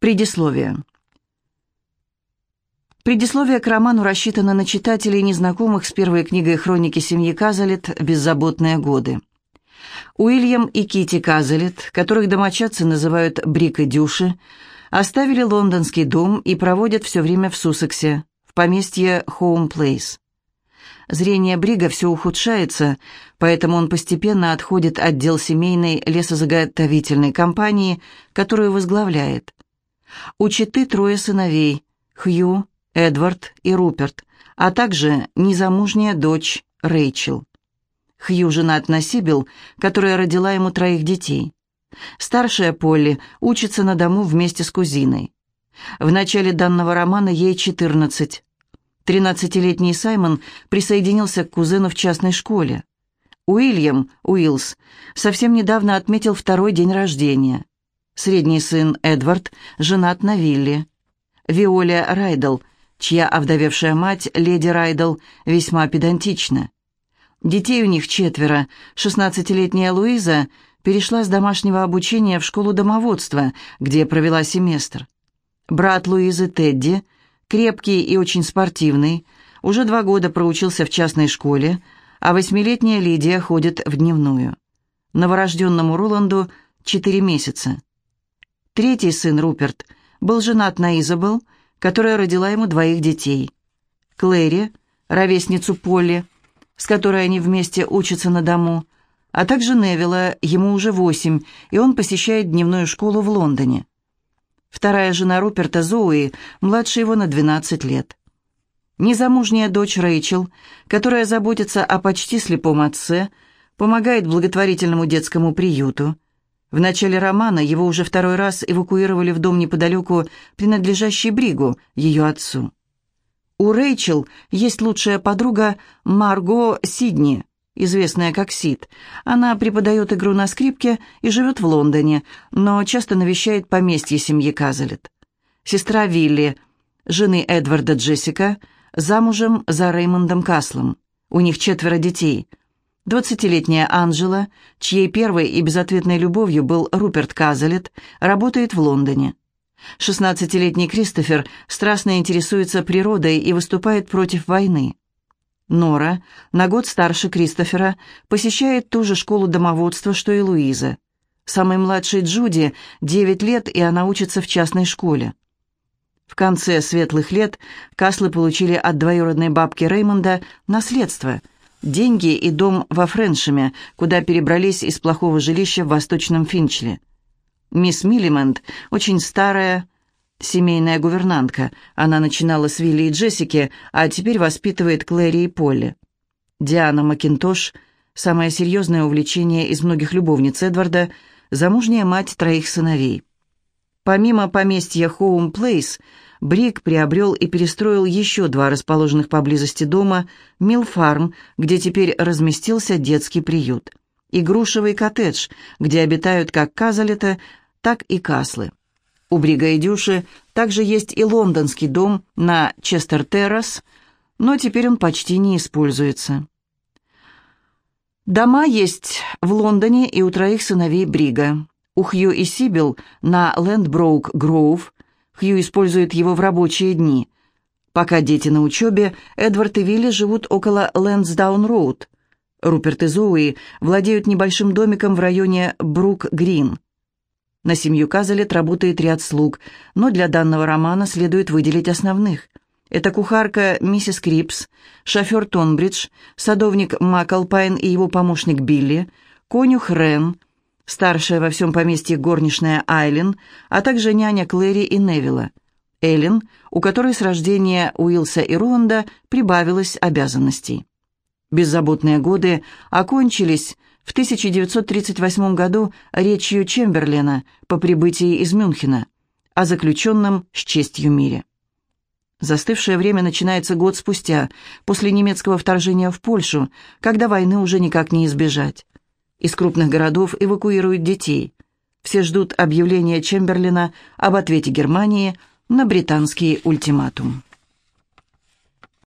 Предисловие. Предисловие к роману рассчитано на читателей, незнакомых с первой книгой хроники семьи Казалет «Беззаботные годы». Уильям и Кити Казалет, которых домочадцы называют Брик и Дюши, оставили лондонский дом и проводят все время в Суссексе, в поместье Хоум Плейс. Зрение Брига все ухудшается, поэтому он постепенно отходит от дел семейной лесозаготовительной компании, которую возглавляет. У Читы трое сыновей – Хью, Эдвард и Руперт, а также незамужняя дочь Рэйчел. Хью женат на Сибил, которая родила ему троих детей. Старшая Полли учится на дому вместе с кузиной. В начале данного романа ей 14. Тринадцатилетний Саймон присоединился к кузену в частной школе. Уильям, Уиллс, совсем недавно отметил второй день рождения. Средний сын Эдвард женат на Вилли. Виоля Райдл, чья овдовевшая мать, леди Райдл, весьма педантична. Детей у них четверо. Шестнадцатилетняя Луиза перешла с домашнего обучения в школу домоводства, где провела семестр. Брат Луизы Тедди – крепкий и очень спортивный, уже два года проучился в частной школе, а восьмилетняя Лидия ходит в дневную. Новорожденному Роланду четыре месяца. Третий сын, Руперт, был женат на Изабел, которая родила ему двоих детей. Клэри, ровесницу Полли, с которой они вместе учатся на дому, а также Невилла, ему уже восемь, и он посещает дневную школу в Лондоне. Вторая жена Руперта Зоуи, младше его на 12 лет. Незамужняя дочь Рэйчел, которая заботится о почти слепом отце, помогает благотворительному детскому приюту. В начале романа его уже второй раз эвакуировали в дом неподалеку, принадлежащий Бригу, ее отцу. У Рэйчел есть лучшая подруга Марго Сидни, известная как Сид. Она преподает игру на скрипке и живет в Лондоне, но часто навещает поместье семьи Казалет. Сестра Вилли, жены Эдварда Джессика, замужем за Реймондом Каслом. У них четверо детей. Двадцатилетняя Анжела, чьей первой и безответной любовью был Руперт Казалет, работает в Лондоне. Шестнадцатилетний Кристофер страстно интересуется природой и выступает против войны. Нора, на год старше Кристофера, посещает ту же школу домоводства, что и Луиза. Самой младшей Джуди 9 лет, и она учится в частной школе. В конце светлых лет Каслы получили от двоюродной бабки Реймонда наследство – деньги и дом во Френшеме, куда перебрались из плохого жилища в Восточном Финчле. Мисс Миллимент, очень старая, семейная гувернантка. Она начинала с Вилли и Джессики, а теперь воспитывает Клэри и Полли. Диана Макинтош, самое серьезное увлечение из многих любовниц Эдварда, замужняя мать троих сыновей. Помимо поместья Хоум Плейс, Брик приобрел и перестроил еще два расположенных поблизости дома Милфарм, где теперь разместился детский приют, и грушевый коттедж, где обитают как Казалета, так и Каслы. У Брига и Дюши также есть и лондонский дом на Честер-Террас, но теперь он почти не используется. Дома есть в Лондоне и у троих сыновей Брига. У Хью и Сибил на Лэндброук Гроув. Хью использует его в рабочие дни. Пока дети на учебе, Эдвард и Вилли живут около Лэнсдаун-Роуд. Руперт и Зоуи владеют небольшим домиком в районе Брук-Грин. На семью Казалет работает ряд слуг, но для данного романа следует выделить основных. Это кухарка миссис Крипс, шофер Тонбридж, садовник Макалпайн и его помощник Билли, конюх Рен, старшая во всем поместье горничная Айлин, а также няня Клэри и Невилла. Эллен, у которой с рождения Уилса и Роланда прибавилось обязанностей. Беззаботные годы окончились в 1938 году речью Чемберлена по прибытии из Мюнхена о заключенном с честью мире. Застывшее время начинается год спустя, после немецкого вторжения в Польшу, когда войны уже никак не избежать. Из крупных городов эвакуируют детей. Все ждут объявления Чемберлина об ответе Германии на британский ультиматум.